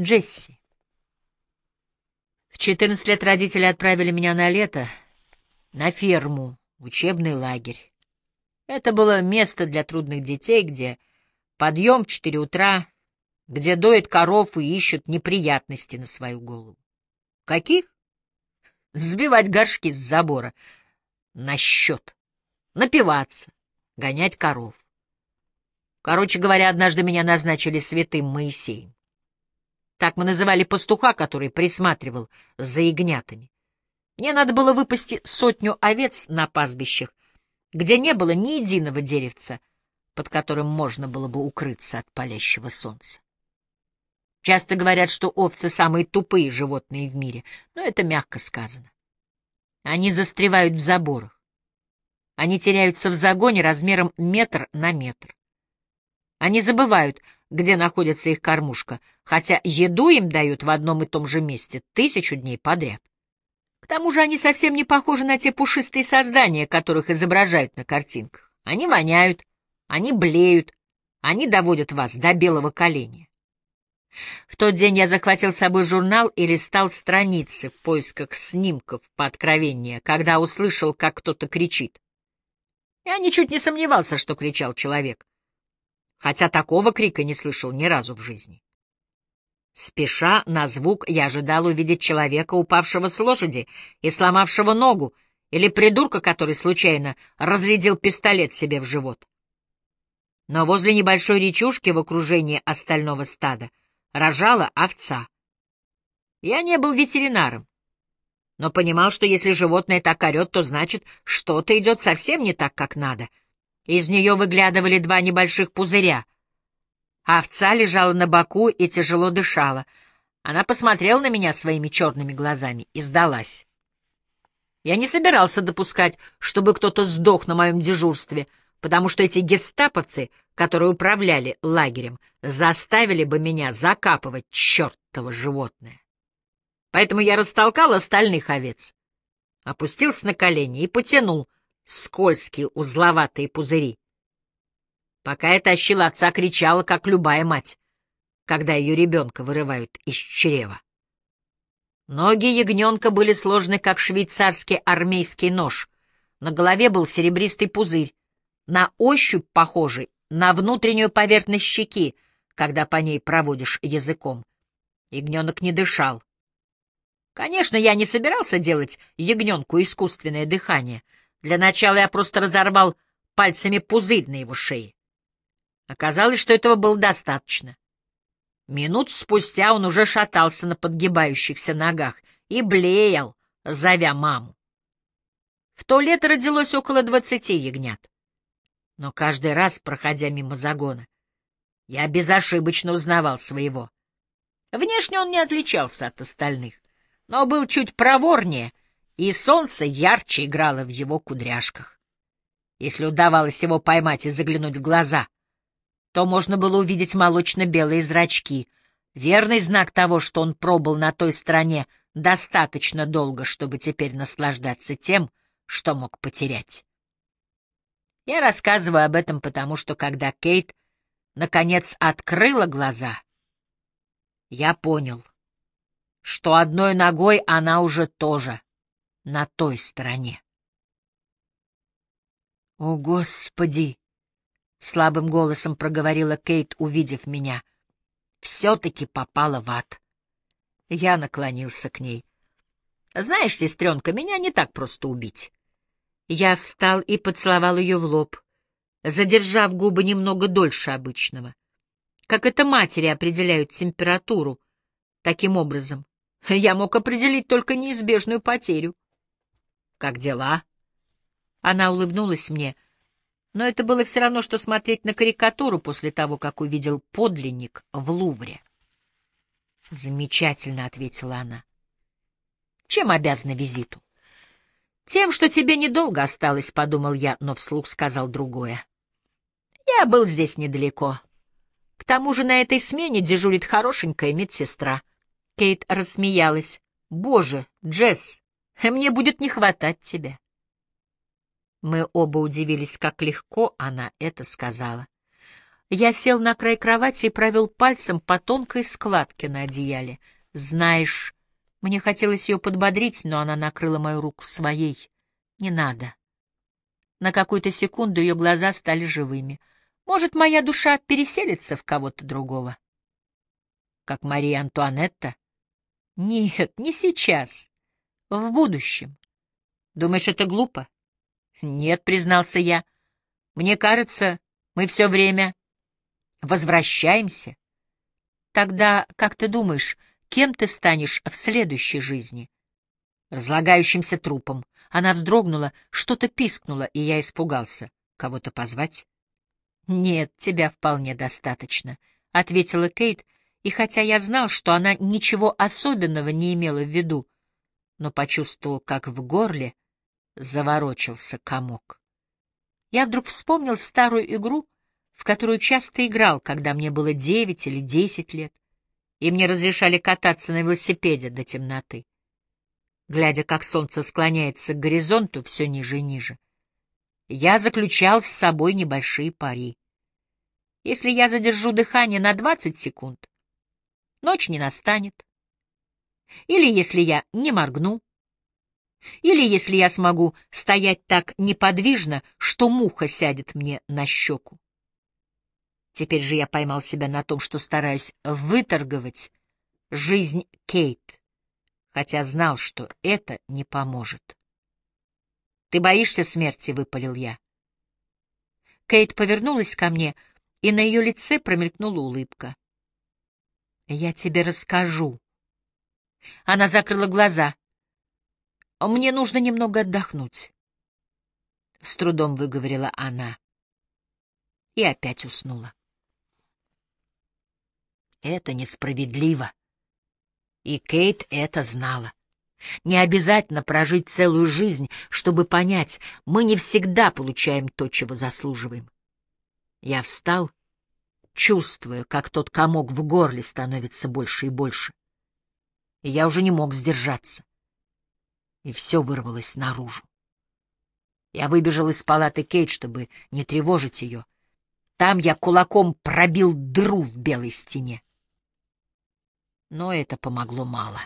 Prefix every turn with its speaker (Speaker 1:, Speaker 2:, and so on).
Speaker 1: Джесси. В 14 лет родители отправили меня на лето на ферму, учебный лагерь. Это было место для трудных детей, где подъем в 4 утра, где доят коров и ищут неприятности на свою голову. Каких? Сбивать горшки с забора на счет, напиваться, гонять коров. Короче говоря, однажды меня назначили святым Моисеем. Так мы называли пастуха, который присматривал за ягнятами. Мне надо было выпасти сотню овец на пастбищах, где не было ни единого деревца, под которым можно было бы укрыться от палящего солнца. Часто говорят, что овцы — самые тупые животные в мире, но это мягко сказано. Они застревают в заборах. Они теряются в загоне размером метр на метр. Они забывают, где находится их кормушка, хотя еду им дают в одном и том же месте тысячу дней подряд. К тому же они совсем не похожи на те пушистые создания, которых изображают на картинках. Они воняют, они блеют, они доводят вас до белого коленя. В тот день я захватил с собой журнал и листал страницы в поисках снимков по откровения, когда услышал, как кто-то кричит. Я ничуть не сомневался, что кричал человек хотя такого крика не слышал ни разу в жизни. Спеша на звук я ожидал увидеть человека, упавшего с лошади и сломавшего ногу, или придурка, который случайно разрядил пистолет себе в живот. Но возле небольшой речушки в окружении остального стада рожала овца. Я не был ветеринаром, но понимал, что если животное так орет, то значит, что-то идет совсем не так, как надо — из нее выглядывали два небольших пузыря. Овца лежала на боку и тяжело дышала. Она посмотрела на меня своими черными глазами и сдалась. Я не собирался допускать, чтобы кто-то сдох на моем дежурстве, потому что эти гестаповцы, которые управляли лагерем, заставили бы меня закапывать чертово животное. Поэтому я растолкал остальных овец, опустился на колени и потянул — скользкие узловатые пузыри. Пока я тащила отца, кричала, как любая мать, когда ее ребенка вырывают из чрева. Ноги ягненка были сложены, как швейцарский армейский нож. На голове был серебристый пузырь, на ощупь похожий на внутреннюю поверхность щеки, когда по ней проводишь языком. Ягненок не дышал. Конечно, я не собирался делать ягненку искусственное дыхание — для начала я просто разорвал пальцами пузырь на его шее. Оказалось, что этого было достаточно. Минут спустя он уже шатался на подгибающихся ногах и блеял, зовя маму. В то лето родилось около двадцати ягнят. Но каждый раз, проходя мимо загона, я безошибочно узнавал своего. Внешне он не отличался от остальных, но был чуть проворнее — и солнце ярче играло в его кудряшках. Если удавалось его поймать и заглянуть в глаза, то можно было увидеть молочно-белые зрачки, верный знак того, что он пробыл на той стороне достаточно долго, чтобы теперь наслаждаться тем, что мог потерять. Я рассказываю об этом потому, что когда Кейт наконец открыла глаза, я понял, что одной ногой она уже тоже на той стороне. «О, Господи!» — слабым голосом проговорила Кейт, увидев меня. «Все-таки попала в ад». Я наклонился к ней. «Знаешь, сестренка, меня не так просто убить». Я встал и поцеловал ее в лоб, задержав губы немного дольше обычного. Как это матери определяют температуру? Таким образом, я мог определить только неизбежную потерю. Как дела? Она улыбнулась мне, но это было все равно, что смотреть на карикатуру после того, как увидел подлинник в Лувре. Замечательно, ответила она. Чем обязана визиту? Тем, что тебе недолго осталось, подумал я, но вслух сказал другое. Я был здесь недалеко. К тому же на этой смене дежурит хорошенькая медсестра. Кейт рассмеялась. Боже, Джесс, мне будет не хватать тебя. Мы оба удивились, как легко она это сказала. Я сел на край кровати и провел пальцем по тонкой складке на одеяле. Знаешь, мне хотелось ее подбодрить, но она накрыла мою руку своей. Не надо. На какую-то секунду ее глаза стали живыми. Может, моя душа переселится в кого-то другого? Как Мария Антуанетта? Нет, не сейчас. В будущем. Думаешь, это глупо? Нет, признался я. Мне кажется, мы все время возвращаемся. Тогда, как ты думаешь, кем ты станешь в следующей жизни? Разлагающимся трупом. Она вздрогнула, что-то пискнуло, и я испугался. Кого-то позвать? Нет, тебя вполне достаточно, — ответила Кейт, и хотя я знал, что она ничего особенного не имела в виду, но почувствовал, как в горле заворочился комок. Я вдруг вспомнил старую игру, в которую часто играл, когда мне было девять или десять лет, и мне разрешали кататься на велосипеде до темноты. Глядя, как солнце склоняется к горизонту все ниже и ниже, я заключал с собой небольшие пари. Если я задержу дыхание на двадцать секунд, ночь не настанет. Или если я не моргну, или если я смогу стоять так неподвижно, что муха сядет мне на щеку. Теперь же я поймал себя на том, что стараюсь выторговать жизнь Кейт, хотя знал, что это не поможет. «Ты боишься смерти?» — выпалил я. Кейт повернулась ко мне, и на ее лице промелькнула улыбка. «Я тебе расскажу». Она закрыла глаза. Мне нужно немного отдохнуть. С трудом выговорила она. И опять уснула. Это несправедливо. И Кейт это знала. Не обязательно прожить целую жизнь, чтобы понять, мы не всегда получаем то, чего заслуживаем. Я встал, чувствуя, как тот комок в горле становится больше и больше. И я уже не мог сдержаться и все вырвалось наружу. Я выбежал из палаты Кейт, чтобы не тревожить ее. Там я кулаком пробил дыру в белой стене. Но это помогло мало.